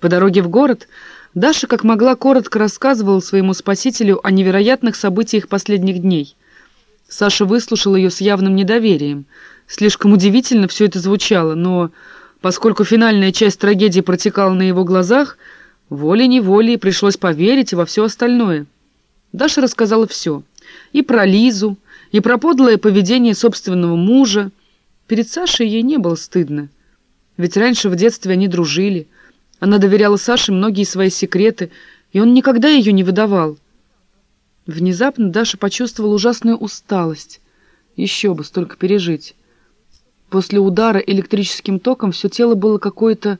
По дороге в город Даша, как могла, коротко рассказывала своему спасителю о невероятных событиях последних дней. Саша выслушал ее с явным недоверием. Слишком удивительно все это звучало, но поскольку финальная часть трагедии протекала на его глазах, волей-неволей пришлось поверить и во все остальное. Даша рассказала все. И про Лизу, и про подлое поведение собственного мужа. Перед Сашей ей не было стыдно. Ведь раньше в детстве они дружили. Она доверяла Саше многие свои секреты, и он никогда ее не выдавал. Внезапно Даша почувствовала ужасную усталость. Еще бы столько пережить. После удара электрическим током все тело было какое-то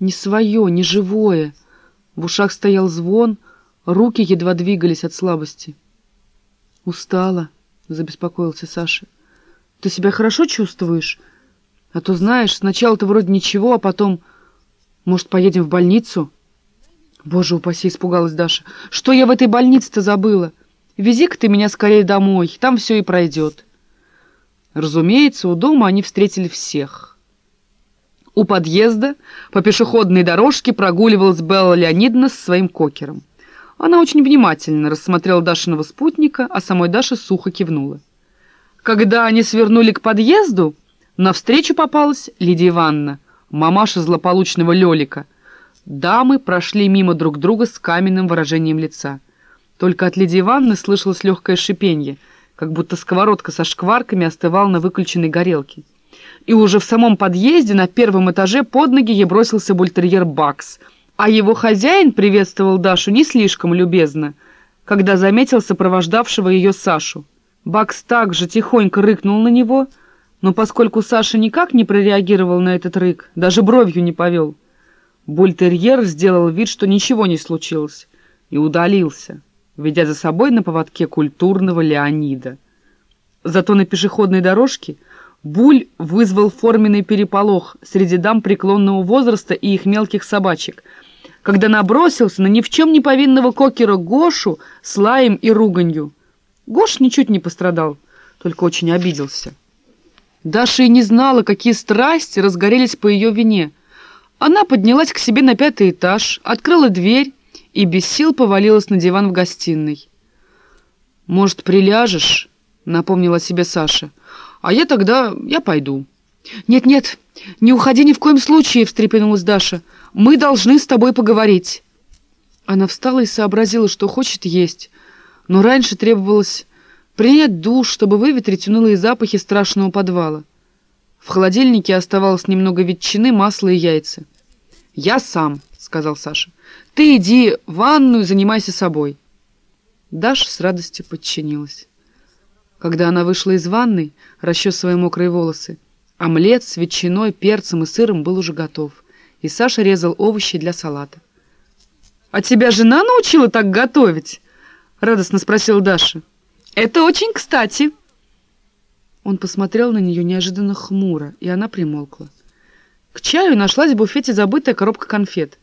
не свое, не живое. В ушах стоял звон, руки едва двигались от слабости. «Устала», — забеспокоился Саша. «Ты себя хорошо чувствуешь? А то, знаешь, сначала-то вроде ничего, а потом... Может, поедем в больницу?» «Боже упаси!» — испугалась Даша. «Что я в этой больнице-то забыла? Вези-ка ты меня скорее домой, там все и пройдет». Разумеется, у дома они встретили всех. У подъезда по пешеходной дорожке прогуливалась Белла Леонидовна со своим кокером. Она очень внимательно рассмотрела Дашиного спутника, а самой Даша сухо кивнула. Когда они свернули к подъезду, навстречу попалась Лидия Ивановна, мамаша злополучного Лелика. Дамы прошли мимо друг друга с каменным выражением лица. Только от Лидии Ивановны слышалось легкое шипенье, как будто сковородка со шкварками остывала на выключенной горелке. И уже в самом подъезде на первом этаже под ноги ей бросился бультерьер Бакс — а его хозяин приветствовал Дашу не слишком любезно, когда заметил сопровождавшего ее Сашу. Бакс также тихонько рыкнул на него, но поскольку Саша никак не прореагировал на этот рык, даже бровью не повел, бультерьер сделал вид, что ничего не случилось, и удалился, ведя за собой на поводке культурного Леонида. Зато на пешеходной дорожке Буль вызвал форменный переполох среди дам преклонного возраста и их мелких собачек — когда набросился на ни в чем не повинного кокера Гошу с лаем и руганью. Гош ничуть не пострадал, только очень обиделся. Даша и не знала, какие страсти разгорелись по ее вине. Она поднялась к себе на пятый этаж, открыла дверь и без сил повалилась на диван в гостиной. «Может, приляжешь?» — напомнила себе Саша. «А я тогда... я пойду». «Нет-нет, не уходи ни в коем случае!» — встрепенулась Даша. Мы должны с тобой поговорить». Она встала и сообразила, что хочет есть, но раньше требовалось принять душ, чтобы выветрить унылые запахи страшного подвала. В холодильнике оставалось немного ветчины, масла и яйца. «Я сам», — сказал Саша. «Ты иди в ванную, занимайся собой». Даша с радостью подчинилась. Когда она вышла из ванной, расчесывая мокрые волосы, омлет с ветчиной, перцем и сыром был уже готов и Саша резал овощи для салата. «А тебя жена научила так готовить?» — радостно спросила Даша. «Это очень кстати». Он посмотрел на нее неожиданно хмуро, и она примолкла. К чаю нашлась в буфете забытая коробка конфет.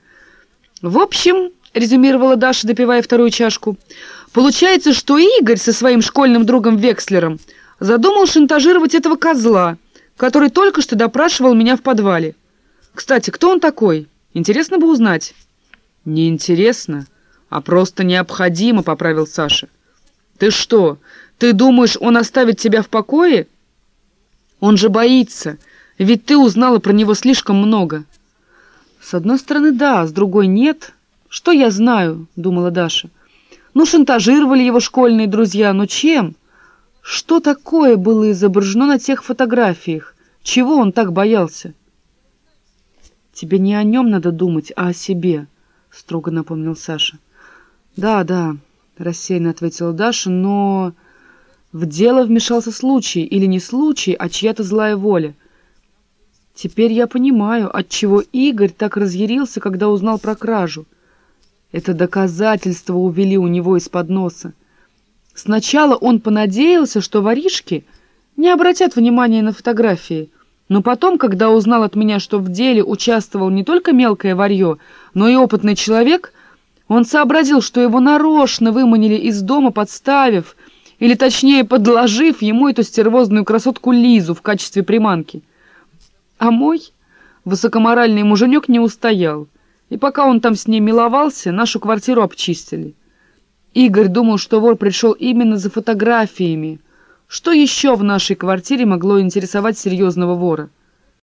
«В общем», — резюмировала Даша, допивая вторую чашку, «получается, что Игорь со своим школьным другом Векслером задумал шантажировать этого козла, который только что допрашивал меня в подвале. Кстати, кто он такой? Интересно бы узнать. Не интересно, а просто необходимо, поправил Саша. Ты что, ты думаешь, он оставит тебя в покое? Он же боится, ведь ты узнала про него слишком много. С одной стороны, да, с другой нет. Что я знаю, думала Даша. Ну, шантажировали его школьные друзья, но чем? Что такое было изображено на тех фотографиях? Чего он так боялся? «Тебе не о нем надо думать, а о себе», — строго напомнил Саша. «Да, да», — рассеянно ответила Даша, «но...» В дело вмешался случай, или не случай, а чья-то злая воля. Теперь я понимаю, отчего Игорь так разъярился, когда узнал про кражу. Это доказательство увели у него из-под носа. Сначала он понадеялся, что воришки не обратят внимания на фотографии — но потом, когда узнал от меня, что в деле участвовал не только мелкое варье, но и опытный человек, он сообразил, что его нарочно выманили из дома, подставив, или точнее подложив ему эту стервозную красотку Лизу в качестве приманки. А мой высокоморальный муженек не устоял И пока он там с ней миловался, нашу квартиру обчистили. Игорь думал, что вор пришел именно за фотографиями. Что еще в нашей квартире могло интересовать серьезного вора?